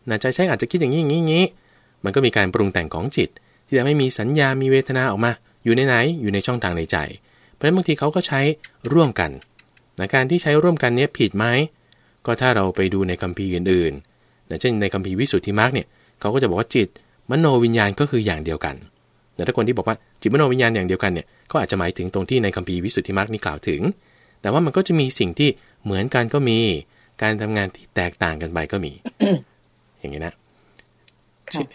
ในใจใช่อาจจะคิดอย่างนี้อย่างนี้ มันก็มีการปรุงแต่งของจิต ที่จะไม่มีสัญญา มีเวทนาออกมา อยู่ในไหน อยู่ในช่องทางในใจ เพราะฉะนั้นบางทีเขาก็ใช้ร่วมกันในการที่ใช้ร่วมกันเนี้ยผิดไหม ก็ถ้าเราไปดูในคัมภีร์อื่นๆนะเช่นในคัมภีร์วิสุทธิมรรคเนี่ย เขาก็จะบอกว่าจิตมโนวิญญาณก็คืออย่างเดียวกันแต่ถ้าคนที่บอกว่าจิตมโนวิญญาณอย่างเดียวกันเนี่ยก็อาจจะหมายถึงตรงที่ในคัมภีร์วิสุทธิมรรคนี้กล่าวถึง แต่ว่ามันก็จะมีสิ่งที่เหมือนกันก็มี การทำงานที่แตกต่างกันไปก็มี อย่างนี้นะ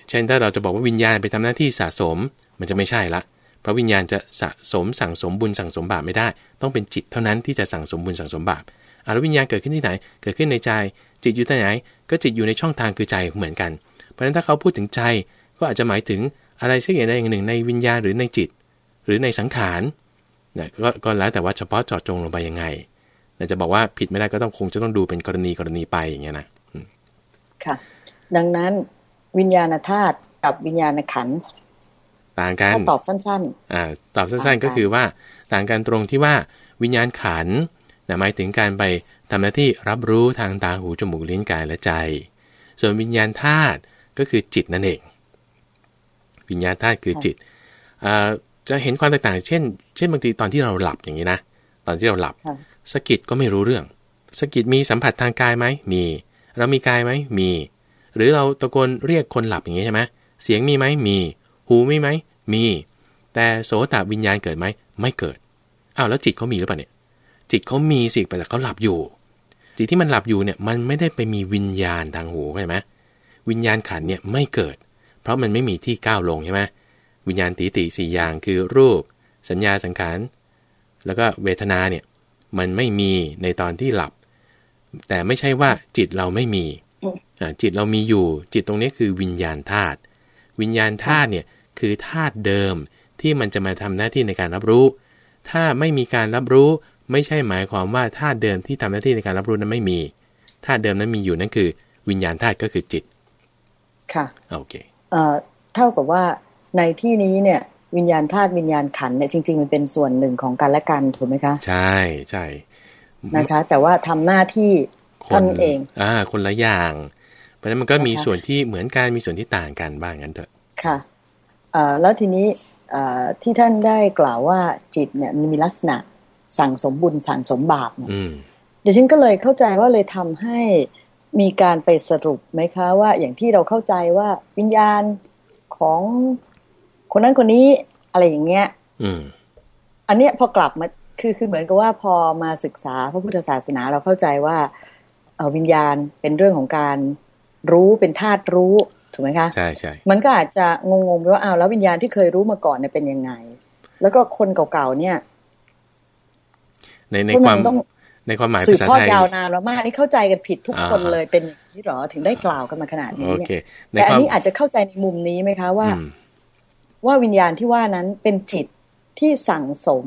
เช่นถ้าเราจะบอกว่าวิญญาณไปทำหน้าที่สะสม มันจะไม่ใช่ละ เพราะวิญญาณจะสะสมสั่งสมบุญสั่งสมบาปไม่ได้ ต้องเป็นจิตเท่านั้นที่จะสั่งสมบุญสั่งสมบาปอารวิญญาณเกิดขึ้นที่ไหน เกิดขึ้นในใจ จิตอยู่ที่ไหน ก็จิตอยู่ในช่องทางคือใจเหมือนกัน เพราะฉะนั้นถ้าเขาพูดถึงใจก็อาจจะหมายถึงอะไรสักอย่างใดอย่างหนึ่งในวิญญาณหรือในจิต หรือในสังขารนะก็ก็แล้วแต่ว่าเฉพาะเจาะจงลงไปยังไงนะจะบอกว่าผิดไม่ได้ก็ต้องคงจะต้องดูเป็นกรณีกรณีไปอย่างเงี้ยนะอืมค่ะดังนั้นวิญญาณธาตุกับวิญญาณขันธ์ต่างกันถ้าตอบสั้นอ่าตอบสั้นๆก็คือว่าต่างกันตรงที่ว่าวิญญาณขันธ์นะหมายถึงการไปทำหน้าที่รับรู้ทางตาหูจมูกลิ้นกายและใจ ส่วนวิญญาณธาตุ ก็คือจิตนั่นเอง วิญญาณธาตุคือจิตอ่าจะเห็นความแตกต่าง เช่น เช่นบางทีตอนที่เราหลับอย่างนี้นะ ตอนที่เราหลับค่ะสะกิดก็ไม่รู้เรื่องสะกิดมีสัมผัสทางกายไหมมี เรามีกายไหมมี หรือเราตะโกนเรียกคนหลับอย่างนี้ใช่ไหมเสียงมีไหมมี หูมีไหมมี แต่โสตวิญญาณเกิดไหมไม่เกิดอ้าวแล้วจิตเขามีหรือเปล่าเนี่ย จิตเขามีสิแต่เขาหลับอยู่ จิตที่มันหลับอยู่เนี่ยมันไม่ได้ไปมีวิญญาณทางหูใช่ไหม วิญญาณขันเนี่ยไม่เกิด เพราะมันไม่มีที่ก้าวลงใช่ไหมวิญญาณติติสี่อย่างคือรูป สัญญาสังขาร แล้วก็เวทนาเนี่ยมันไม่มีในตอนที่หลับ แต่ไม่ใช่ว่าจิตเราไม่มีจิตเรามีอยู่ จิตตรงนี้คือวิญญาณธาตุวิญญาณธาตุเนี่ยคือธาตุเดิมที่มันจะมาทำหน้าที่ในการรับรู้ ถ้าไม่มีการรับรู้ไม่ใช่หมายความว่าธาตุเดิมที่ทำหน้าที่ในการรับรู้นั้นไม่มีธาตุเดิมนั้นมีอยู่นั่นคือ วิญญาณธาตุก็คือจิต ค่ะโอเคเอ่อเท่ากับว่าในที่นี้เนี่ย วิญญาณธาตุวิญญาณขันธ์เนี่ยจริง ๆ มันเป็นส่วนหนึ่งของกันและกันถูกไหมคะ ใช่ใช่นะคะ แต่ว่าทำหน้าที่คเท่านนั้นเอง อ่า คนละอย่าง เพราะฉะนั้นมันก็มีนะคะส่วนที่เหมือนกันมีส่วนที่ต่างกันบ้างงั้นเถอะ ค่ะเอ่อแล้วทีนี้เอ่อที่ท่านได้กล่าวว่าจิตเนี่ยมันมีลักษณะสั่งสมบุญสั่งสมบาปเนี่ยอืมเดี๋ยวฉันก็เลยเข้าใจว่าเลยทำให้ มีการไปสรุปไหมคะว่าอย่างที่เราเข้าใจว่าวิญญาณของคนนั้นคนนี้อะไรอย่างเงี้ยอืมอันเนี้ยพอกลับมาคือคือเหมือนกับว่าพอมาศึกษาพระพุทธศาสนาเราเข้าใจว่าเอ่อวิญญาณเป็นเรื่องของการรู้เป็นธาตุรู้ถูกไหมคะใช่ใช่มันก็อาจจะงงๆไปว่าอ้าวแล้ววิญญาณที่เคยรู้มาก่อนเนี่ยเป็นยังไง แล้วก็คนเก่าๆเนี่ย ในในพวกความต้อง ในความหมายสืบภาษาทอดไทยยาวนานมากๆนี่เข้าใจกันผิดทุกคนอ่าฮะเลยเป็นอย่างนี้เหรอถึงได้กล่าวกันมาขนาดนี้โอเนี่ยเคในแต่คอันวามนี้อาจจะเข้าใจในมุมนี้ไหมคะว่าอืมว่าวิญญาณที่ว่านั้นเป็นจิตที่สั่งสม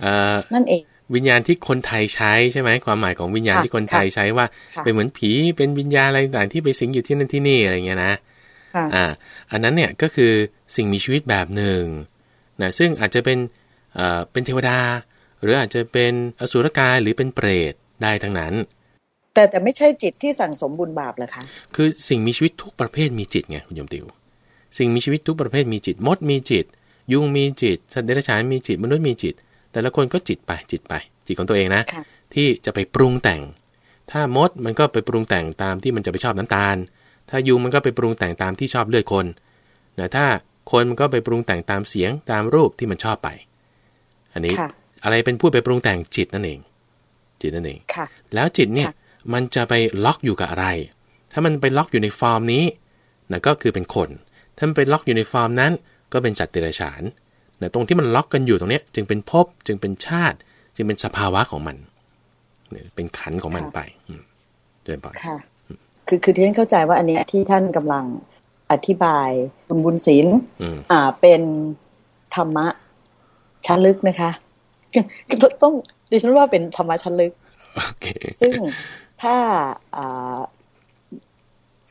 เอ่อนั่นเองวิญญาณที่คนไทยใช้ใช่ไหมความหมายของวิญญาณค่ะที่คนไทยใช้ว่าค่ะเป็นเหมือนผีเป็นวิญญาณอะไรต่างๆที่ไปสิงอยู่ที่นั่นที่นี่อะไรเงี้ยนะค่ะอ่า อันนั้นเนี่ยก็คือสิ่งมีชีวิตแบบหนึ่งนะซึ่งอาจจะเป็นเอ่อเป็นเทวดา หรืออาจจะเป็นอสุรกายหรือเป็นเปรตได้ทั้งนั้น แต่แต่ไม่ใช่จิตที่สั่งสมบุญบาปเหรอคะ คือสิ่งมีชีวิตทุกประเภทมีจิตไงคุณโยมติว สิ่งมีชีวิตทุกประเภทมีจิต มดมีจิต ยุงมีจิต สัตว์เดรัจฉานมีจิต มนุษย์มีจิต แต่ละคนก็จิตไปจิตไป จิตของตัวเองนะค่ะที่จะไปปรุงแต่ง ถ้ามดมันก็ไปปรุงแต่งตามที่มันจะไปชอบน้ำตาล ถ้ายุงมันก็ไปปรุงแต่งตามที่ชอบเลือดคนนะถ้าคนมันก็ไปปรุงแต่งตามเสียงตามรูปที่มันชอบไป อันนี้ค่ะ อะไรเป็นผู้ไปปรุงแต่งจิตนั่นเอง จิตนั่นเองค่ะแล้วจิตเนี่ยค่ะมันจะไปล็อกอยู่กับอะไร ถ้ามันไปล็อกอยู่ในฟอร์มนี้นะก็คือเป็นคน ถ้ามันไปล็อกอยู่ในฟอร์มนั้น ก็เป็นสัตว์เดรัจฉานนะตรงที่มันล็อกกันอยู่ตรงเนี้ยจึงเป็นภพจึงเป็นชาติ จึงเป็นสภาวะของมันเนี่ยเป็นขันธ์ของมันไปอืมเดินไปค่ะคือคือที่ฉันเข้าใจว่าอันเนี้ยที่ท่านกำลังอธิบายบุญบุญศีลอืมอ่าเป็นธรรมะชั้นลึกนะคะ ต้องต้องดิฉันว่าเป็นธรรมะชั้นลึกโอเคซึ่งถ้าอ่า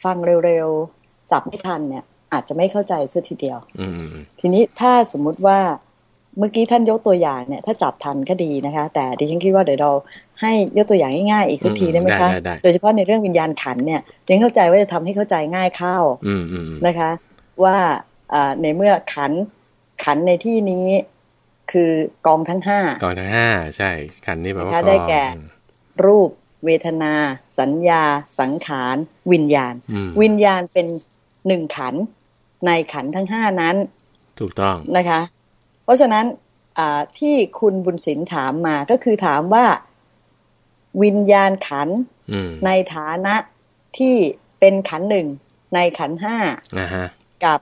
ฟังเร็วๆ จับไม่ทันเนี่ย อาจจะไม่เข้าใจซะทีเดียวอืมอืมทีนี้ถ้าสมมุติว่าเมื่อกี้ท่านยกตัวอย่างเนี่ย ถ้าจับทันก็ดีนะคะ แต่ดิฉันคิดว่าเดี๋ยวเราให้ยกตัวอย่างง่ายๆอีกสักทีได้ไหมคะได้ได้โดยเฉพาะในเรื่องวิญญาณขันธ์เนี่ยดิฉันเข้าใจว่าจะทำให้เข้าใจง่ายเข้าอืมอืมอืมนะคะว่าอ่าในเมื่อขันธ์ขันธ์ในที่นี้ คือกองทั้งห้ากองทั้งห้าใช่ขันธ์นี่แปลว่านะคะกองได้แก่ รูปเวทนา สัญญา สังขาร วิญญาณอืมวิญญาณเป็นหนึ่งขันธ์ในขันธ์ทั้งห้านั้น ถูกต้องนะคะ เพราะฉะนั้นอ่าที่คุณบุญศิลป์ถามมาก็คือถามว่า วิญญาณขันธ์อืมในฐานะที่เป็นขันธ์หนึ่งในขันธ์ห้านะฮะกับ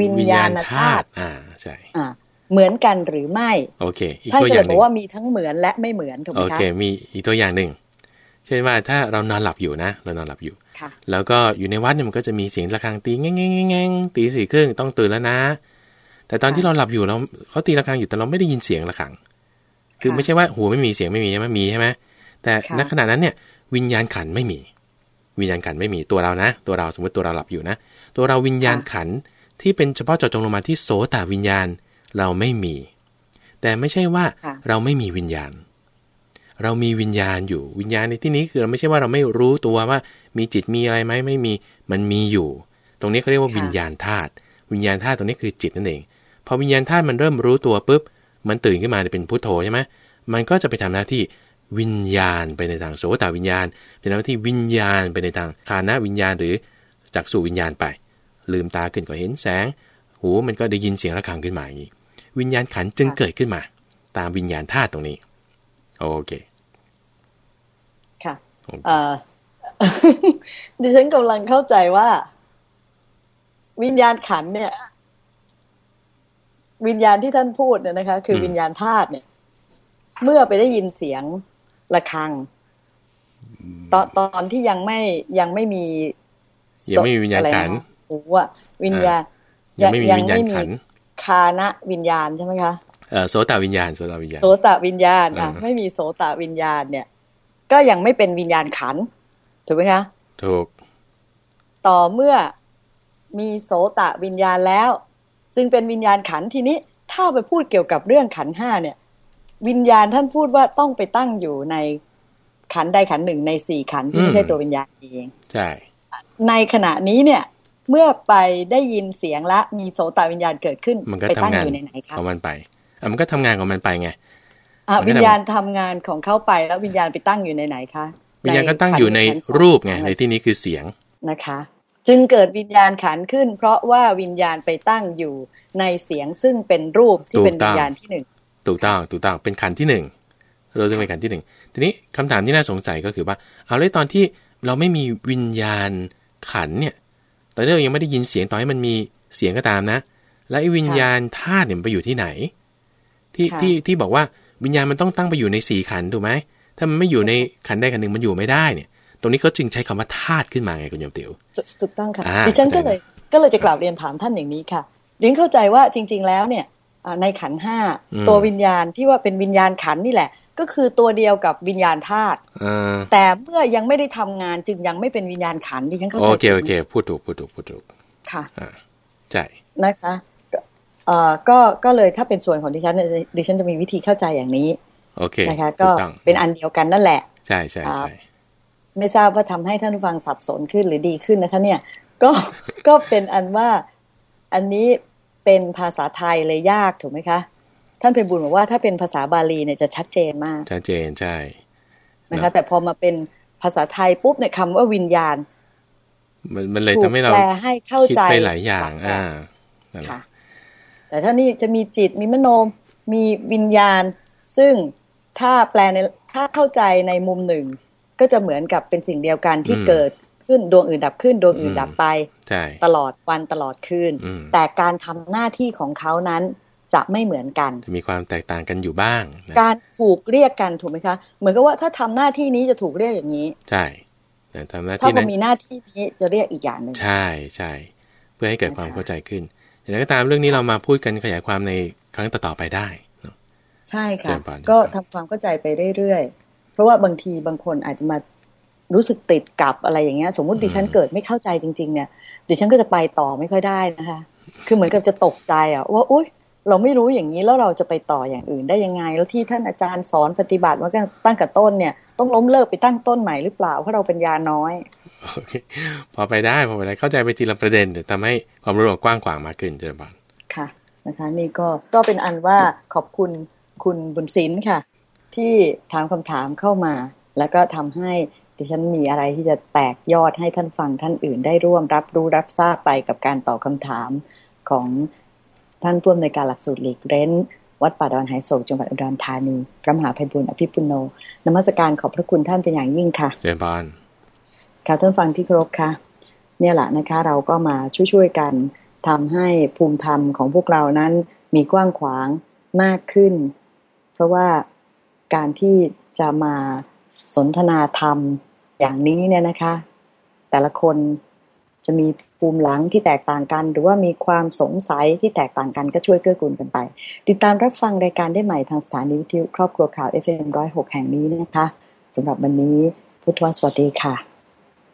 วิญญาณธาตุอ่าใช่อ่า เหมือนกันหรือไม่ โอเค อีกท่านตัวก็อเลย่ายงหบอนึ่กงว่ามีทั้งเหมือนและไม่เหมือนถูกไหโอมคะเค มีอีกตัวอย่างหนึ่ง เช่นว่าถ้าเรานอนหลับอยู่นะ เรานอนหลับอยู่ค่ะแล้วก็อยู่ในวัดเนี่ยมันก็จะมีเสียงะระฆังตีแง่งแง่งแง่งตีสี่ครึ่งต้องตื่นแล้วนะ แต่ตอนที่เราหลับอยู่เราเขาตีระฆังอยู่แต่เราไม่ได้ยินเสียงระฆัง คือไม่ใช่ว่าหูไม่มีเสียงไม่มีใช่ไหมมีใช่ไหมแต่ณขณะนั้นเนี่ย วิญญาณขันไม่มี วิญญาณขันไม่มีตัวเรานะ ตัวเราสมมติตัวเราหลับอยู่นะ ตัวเราวิญญาณขันที่เป็นเฉพาะเจาะจงลงมาที่โสตวิญญาณ เราไม่มี แต่ไม่ใช่ว่าเราไม่มีวิญญาณ เรามีวิญญาณอยู่วิญญาณในที่นี้คือเราไม่ใช่ว่าเราไม่รู้ตัวว่า มีจิตมีอะไรไหมไม่มีมันมีอยู่ ตรงนี้เขาเรียกว่าวิญญาณธาตุวิญญาณธาตุตรงนี้คือจิตนั่นเองพอวิญญาณธาตุมันเริ่มรู้ตัวปุ๊บมันตื่นขึ้นมาเป็นพุทโธใช่ไหมมันก็จะไปทำหน้าที่วิญญาณไปในทางโสตวิญญาณ เป็นหน้าที่วิญญาณไปในทางคานะวิญญาณหรือจักสู่วิญญาณไป ลืมตาขึ้นก็เห็นแสง หูมันก็ได้ยินเสียงระฆังขึ้นมาอย่างนี้ วิญญาณขันจึงเกิดขึ้นมา ตามวิญญาณธาตุตรงนี้ โอเค ค่ะดิฉันกำลังเข้าใจว่า วิญญาณขันเนี่ย วิญญาณที่ท่านพูดเนี่ยนะคะ คือวิญญาณธาตุเนี่ย เมื่อไปได้ยินเสียงระฆังตอนตอนที่ยังไม่ยังไม่มียังไม่มีวิญญาณขันโอ้ว่าวิญญาณยังไม่มีวิญญาณขัน คานะวิญญาณใช่ไหมคะเออโสตวิญญาณโสตวิญญาณโสตวิญญาณอะไม่มีโสตวิญญาณเนี่ย ก็ยังไม่เป็นวิญญาณขันถูกไหมคะถูก ต่อเมื่อมีโสตวิญญาณแล้ว จึงเป็นวิญญาณขันทีนี้ถ้าไปพูดเกี่ยวกับเรื่องขันห้าเนี่ย วิญญาณท่านพูดว่าต้องไปตั้งอยู่ในขันใดขันหนึ่งในสี่ขันที่ไม่ใช่ตัววิญญาณเองใช่ ในขณะนี้เนี่ย เมื่อไปได้ยินเสียงและมีโสตวิญญาณเกิดขึ้นมันก็ทำงานอยู่ในไหนคะของมันไปอะมันก็ทำงานของมันไปไงอะวิญญาณทำงานของเขาไปแล้ววิญญาณไปตั้งอยู่ในไหนคะวิญญาณก็ตั้งอยู่ในรูปไงในที่นี้คือเสียงนะคะ จึงเกิดวิญญาณขันขึ้น เพราะว่าวิญญาณไปตั้งอยู่ในเสียงซึ่งเป็นรูปที่เป็นวิญญาณที่หนึ่งถูกต้องถูกต้องเป็นขันที่หนึ่งเราจึงเป็นขันที่หนึ่งทีนี้คำถามที่น่าสงสัยก็คือว่า เอาเลยตอนที่เราไม่มีวิญญาณขันเนี่ยต อนนี้เรายังไม่ได้ยินเสียงต่อให้มันมีเสียงก็ตามนะ แล้วไอ้วิญญาณธาตุเนี่ยไปอยู่ที่ไหน ที่ที่ที่บอกว่าวิญญาณมันต้องตั้งไปอยู่ในสี่ขันถูกไหมถ้ามันไม่อยู่ในขันใดขันหนึ่งมันอยู่ไม่ได้เนี่ย ตรงนี้เขาจึงใช้คำว่าธาตุขึ้นมาไงคุณโยมติ๋วถูกต้องค่ะดิฉันก็เลยก็เลยจะกล่าวเรียนถามท่านอย่างนี้ค่ะเรียนเข้าใจว่าจริง ๆแล้วเนี่ยในขันห้าตัววิญญาณที่ว่าเป็นวิญญาณขันนี่แหละ ก็คือตัวเดียวกับวิญญาณธาตุแต่เมื่อยังไม่ได้ทำงานจึงยังไม่เป็นวิญญาณขันที่ฉันเข้าใจโอเคโอเคพูดถูกพูดถูกพูดถูกค่ะใช่นะคะเอ่อก็ก็เลยถ้าเป็นส่วนของดิฉันดิฉันจะมีวิธีเข้าใจอย่างนี้ โอเคนะคะ ก็เป็นอันเดียวกันนั่นแหละ ใช่ใช่ใช่ไม่ทราบว่าทำให้ท่านผู้ฟังสับสนขึ้นหรือดีขึ้นนะคะ เนี่ย ก็ก็เป็นอันว่าอันนี้เป็นภาษาไทยเลยยากถูกไหมคะ ท่านเพบุญบอกว่าถ้าเป็นภาษาบาลีเนี่ยจะชัดเจนมาก ชัดเจนใช่นะคะแต่พอมาเป็นภาษาไทยปุ๊บเนี่ยคำว่าวิญญาณ มันมันเลยทำให้เราแปลให้เข้าใจไปหลายอย่าง อ่าค่ะ แต่ถ้านี่จะมีจิตมีมโนมีวิญญาณ ซึ่งถ้าแปลในถ้าเข้าใจในมุมหนึ่ง ก็จะเหมือนกับเป็นสิ่งเดียวกันที่เกิดขึ้นดวงอื่นดับขึ้น ดวงอื่นดับไปตลอดวันตลอดคืนแต่การทำหน้าที่ของเขานั้น จะไม่เหมือนกันจะมีความแตกต่างกันอยู่บ้าง การถูกเรียกกันถูกไหมคะ เหมือนกับว่าถ้าทำหน้าที่นี้จะถูกเรียกอย่างนี้ ใช่ทำหน้าที่ถ้ามันมีหน้าที่นี้จะเรียกอีกอย่างหนึ่งใช่ใช่เพื่อให้เกิดความเข้าใจขึ้นอย่างไรก็ตามเรื่องนี้เรามาพูดกันขยายความในครั้งต่อๆไปได้ใช่ค่ะ ก็ทำความเข้าใจไปเรื่อยๆเพราะว่าบางทีบางคนอาจจะมารู้สึกติดกับอะไรอย่างเงี้ย สมมุติดิฉันเกิดไม่เข้าใจจริง ๆ เนี่ยดิฉันก็จะไปต่อไม่ค่อยได้นะคะ คือเหมือนกับจะตกใจอะว่าอุ้ย เราไม่รู้อย่างนี้แล้วเราจะไปต่ออย่างอื่นได้ยังไง แล้วที่ท่านอาจารย์สอนปฏิบัติว่าตั้งกับต้นเนี่ย ต้องล้มเลิกไปตั้งต้นใหม่หรือเปล่าเพราะเราเป็นยาน้อยพอไปได้พอไปได้เข้าใจไปทีละประเด็นแต่ทำให้ความรู้กว้างขวางมากขึ้นเจริญบานค่ะนะคะ นี่ก็ก็เป็นอันว่าขอบคุณคุณบุญศิลป์ค่ะ ที่ถามคำถามเข้ามา แล้วก็ทำให้ดิฉันมีอะไรที่จะแตกยอดให้ท่านฟังท่านอื่น ได้ร่วมรับรู้รับทราบไปกับการตอบคาถามของ ท่านผู้อำนวยการหลักสูตรหลีกเร้น วัดป่าดอนไหโศกจังหวัดอุดรธานี พระมหาภัยบุญอภิปุโนนมัสการขอบพระคุณท่านเป็นอย่างยิ่งค่ะเจริญพรค่ะท่านฟังที่เคารพค่ะ เนี่ยแหละนะคะ เราก็มาช่วยๆกันทำให้ภูมิธรรมของพวกเรานั้นมีกว้างขวางมากขึ้นราะว่าการที่จะมาสนทนาธรรมอย่างนี้เนี่ยนะคะ แต่ละคน จะมีภูมิหลังที่แตกต่างกัน หรือว่ามีความสงสัยที่แตกต่างกันก็ช่วยเกื้อกูลกันไป ติดตามรับฟังรายการได้ใหม่ทางสถานีวิทยุครอบครัวข่าว FM106 แห่งนี้นะคะสำหรับวันนี้พุทธวสวัสดีค่ะ